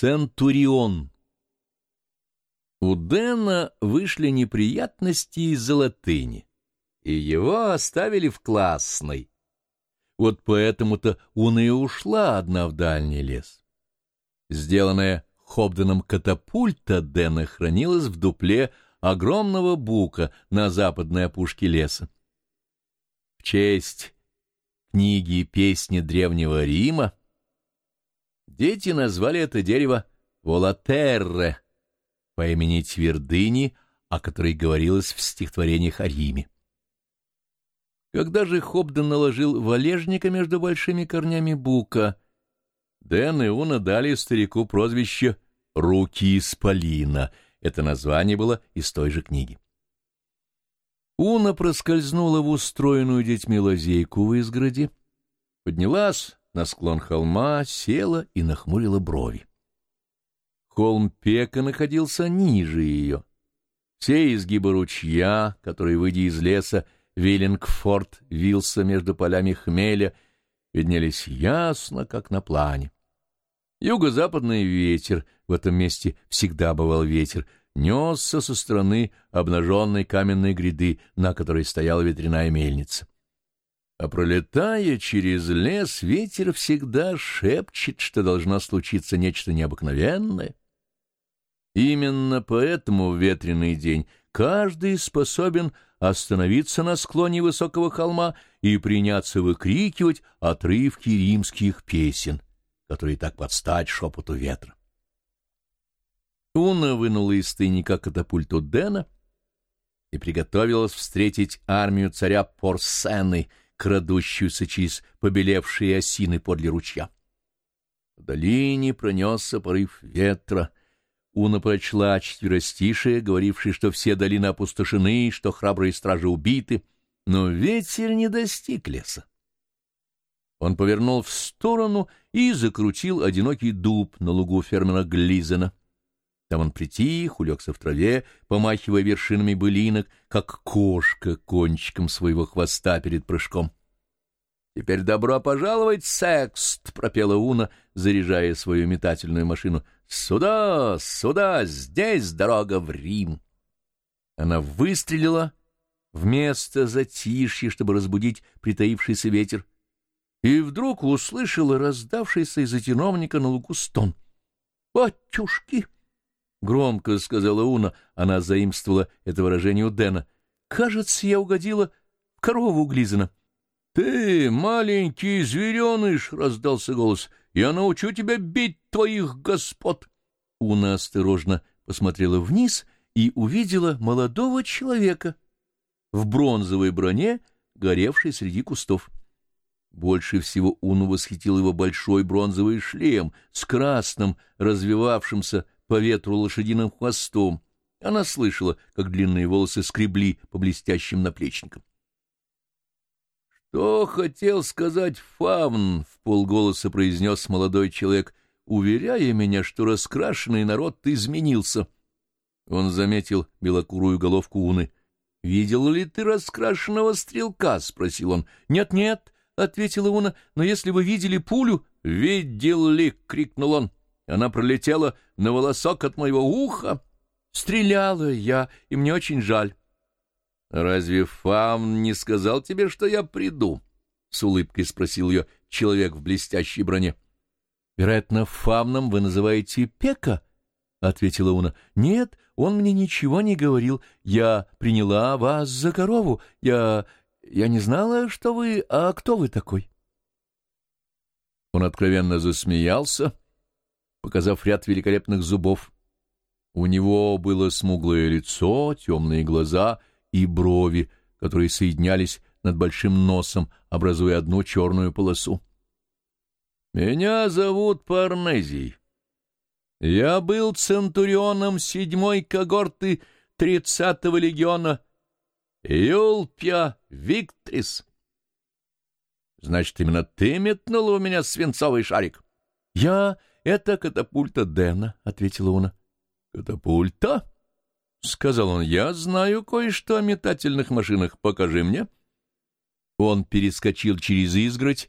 Центурион У Дэна вышли неприятности из-за латыни, и его оставили в классной. Вот поэтому-то он и ушла одна в дальний лес. Сделанная Хобденом катапульта Дэна хранилась в дупле огромного бука на западной опушке леса. В честь книги и песни Древнего Рима Дети назвали это дерево Волатерре по имени твердыни, о которой говорилось в стихотворениях о Риме. Когда же Хобден наложил валежника между большими корнями бука, Дэн и Уна дали старику прозвище «Руки исполина». Это название было из той же книги. Уна проскользнула в устроенную детьми лазейку в изгороди, поднялась на склон холма, села и нахмурила брови. Холм Пека находился ниже ее. Все изгибы ручья, который, выйдя из леса, Виллингфорд вился между полями хмеля, виднелись ясно, как на плане. Юго-западный ветер, в этом месте всегда бывал ветер, несся со стороны обнаженной каменной гряды, на которой стояла ветряная мельница. А пролетая через лес, ветер всегда шепчет, что должно случиться нечто необыкновенное. Именно поэтому в ветреный день каждый способен остановиться на склоне высокого холма и приняться выкрикивать отрывки римских песен, которые так подстать шепоту ветра. Уна вынула из тайника катапульту Дэна и приготовилась встретить армию царя Порсены — крадущуюся через побелевшие осины подле ручья. В долине пронесся порыв ветра. Уна прочла четверостишие, говорившее, что все долины опустошены, что храбрые стражи убиты, но ветер не достиг леса. Он повернул в сторону и закрутил одинокий дуб на лугу фермера Глизена. Там он притих, улегся в траве, помахивая вершинами былинок, как кошка кончиком своего хвоста перед прыжком. «Теперь добро пожаловать, секст!» — пропела Уна, заряжая свою метательную машину. «Сюда, сюда, здесь дорога в Рим!» Она выстрелила вместо затишья, чтобы разбудить притаившийся ветер, и вдруг услышала раздавшийся из-за на лугу стон. «Батюшки!» — громко сказала Уна. Она заимствовала это выражение у Дэна. «Кажется, я угодила в корову Глизана». «Ты, маленький звереныш!» — раздался голос. «Я научу тебя бить твоих господ!» Уна осторожно посмотрела вниз и увидела молодого человека в бронзовой броне, горевшей среди кустов. Больше всего Уну восхитил его большой бронзовый шлем с красным, развивавшимся по ветру лошадиным хвостом. Она слышала, как длинные волосы скребли по блестящим наплечникам. «Что хотел сказать Фавн?» — в полголоса произнес молодой человек, уверяя меня, что раскрашенный народ изменился. Он заметил белокурую головку Уны. «Видел ли ты раскрашенного стрелка?» — спросил он. «Нет-нет», — ответила Уна, — «но если вы видели пулю...» «Видел ли?» — крикнул он. Она пролетела на волосок от моего уха. Стреляла я, и мне очень жаль. «Разве Фам не сказал тебе, что я приду?» — с улыбкой спросил ее человек в блестящей броне. «Вероятно, Фамном вы называете Пека?» — ответила Уна. «Нет, он мне ничего не говорил. Я приняла вас за корову. Я... я не знала, что вы... А кто вы такой?» Он откровенно засмеялся, показав ряд великолепных зубов. У него было смуглое лицо, темные глаза и брови, которые соединялись над большим носом, образуя одну черную полосу. «Меня зовут Парнезий. Я был центурионом седьмой когорты тридцатого легиона Юлпия Виктрис». «Значит, именно ты метнула у меня свинцовый шарик?» «Я — это катапульта Дэна», — ответила Уна. «Катапульта?» — сказал он, — я знаю кое-что о метательных машинах. Покажи мне. Он перескочил через изгородь,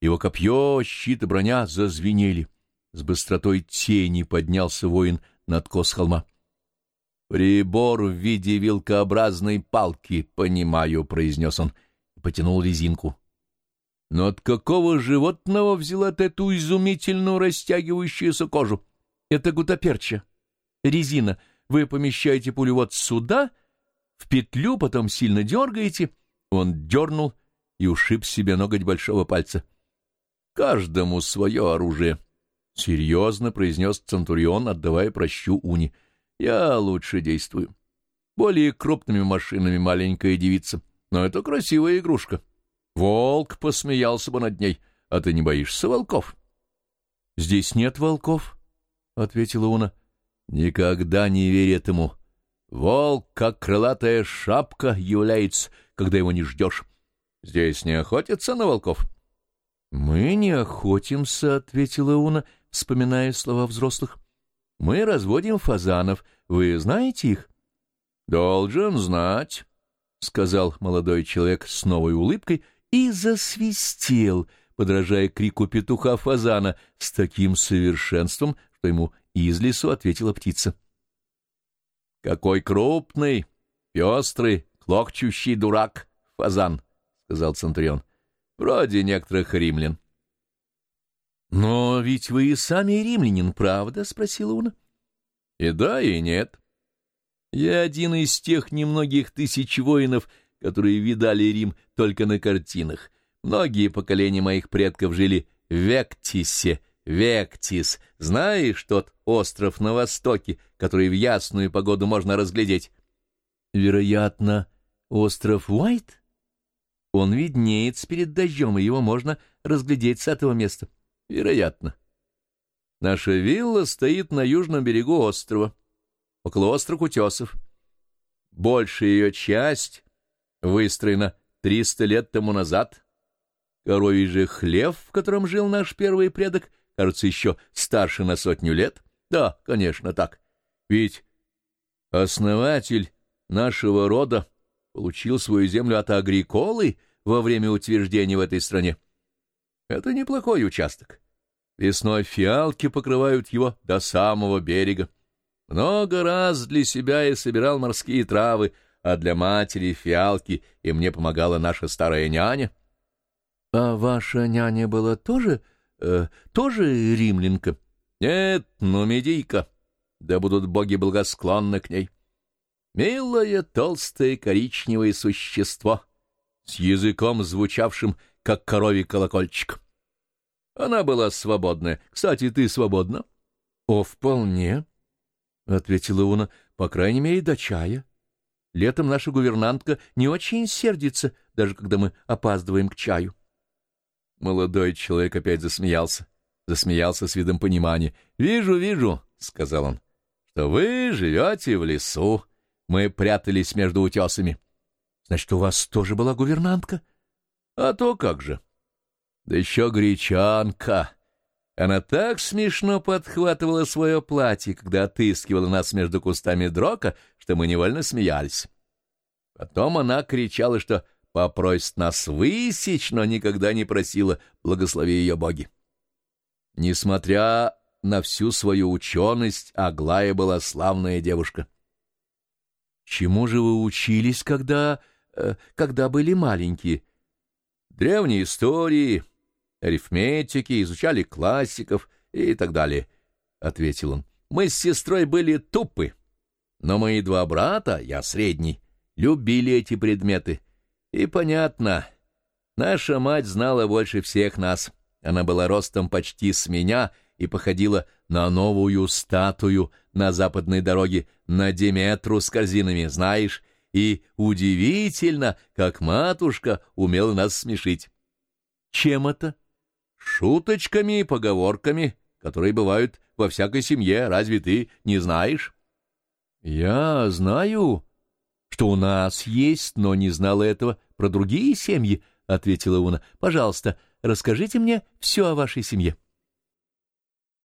его копье, щит и броня зазвенели. с быстротой тени поднялся воин на откос холма. «Прибор в виде вилкообразной палки, понимаю», — произнес он, потянул резинку. «Но от какого животного взяла эту изумительную растягивающуюся кожу?» «Это гутаперча. Резина. Вы помещаете пулю вот сюда, в петлю, потом сильно дергаете». Он дернул и ушиб себе ноготь большого пальца. «Каждому свое оружие», — серьезно произнес Центурион, отдавая прощу Уни. Я лучше действую. Более крупными машинами маленькая девица, но это красивая игрушка. Волк посмеялся бы над ней, а ты не боишься волков? — Здесь нет волков, — ответила Уна. — Никогда не верь этому. Волк, как крылатая шапка, является, когда его не ждешь. Здесь не охотятся на волков. — Мы не охотимся, — ответила Уна, вспоминая слова взрослых. Мы разводим фазанов. Вы знаете их? — Должен знать, — сказал молодой человек с новой улыбкой и засвистел, подражая крику петуха-фазана с таким совершенством, что ему из лесу ответила птица. — Какой крупный, пестрый, клокчущий дурак, фазан, — сказал Центурион. — Вроде некоторых римлян. — Но ведь вы и сами римлянин, правда? — спросила Уна. — И да, и нет. Я один из тех немногих тысяч воинов, которые видали Рим только на картинах. Многие поколения моих предков жили в Вектисе, Вектис. Знаешь тот остров на востоке, который в ясную погоду можно разглядеть? — Вероятно, остров Уайт? Он виднеется перед дождем, и его можно разглядеть с этого места. — Вероятно. Наша вилла стоит на южном берегу острова, около острых утесов. Большая ее часть выстроена триста лет тому назад. Коровий же хлев, в котором жил наш первый предок, кажется, еще старше на сотню лет. Да, конечно, так. Ведь основатель нашего рода получил свою землю от Агриколы во время утверждения в этой стране. Это неплохой участок. Весной фиалки покрывают его до самого берега. Много раз для себя я собирал морские травы, а для матери фиалки, и мне помогала наша старая няня. — А ваша няня была тоже... Э, тоже римлянка? — Нет, но медийка. Да будут боги благосклонны к ней. Милое толстое коричневое существо с языком, звучавшим как коровий колокольчик. Она была свободная. Кстати, ты свободна? — О, вполне, — ответила Уна, — по крайней мере, до чая. Летом наша гувернантка не очень сердится, даже когда мы опаздываем к чаю. Молодой человек опять засмеялся. Засмеялся с видом понимания. — Вижу, вижу, — сказал он, — что вы живете в лесу. Мы прятались между утесами. — Значит, у вас тоже была гувернантка? — а то как же. Да еще гречанка. Она так смешно подхватывала свое платье, когда отыскивала нас между кустами дрока, что мы невольно смеялись. Потом она кричала, что попросит нас высечь, но никогда не просила, благослови ее боги. Несмотря на всю свою ученость, Аглая была славная девушка. — Чему же вы учились, когда... Э, когда были маленькие? древние истории, арифметики, изучали классиков и так далее, — ответил он. Мы с сестрой были тупы, но мои два брата, я средний, любили эти предметы. И понятно, наша мать знала больше всех нас. Она была ростом почти с меня и походила на новую статую на западной дороге, на Деметру с корзинами, знаешь, и удивительно, как матушка умела нас смешить. Чем это? Шуточками и поговорками, которые бывают во всякой семье, разве ты не знаешь? Я знаю, что у нас есть, но не знала этого про другие семьи, — ответила Уна. — Пожалуйста, расскажите мне все о вашей семье. —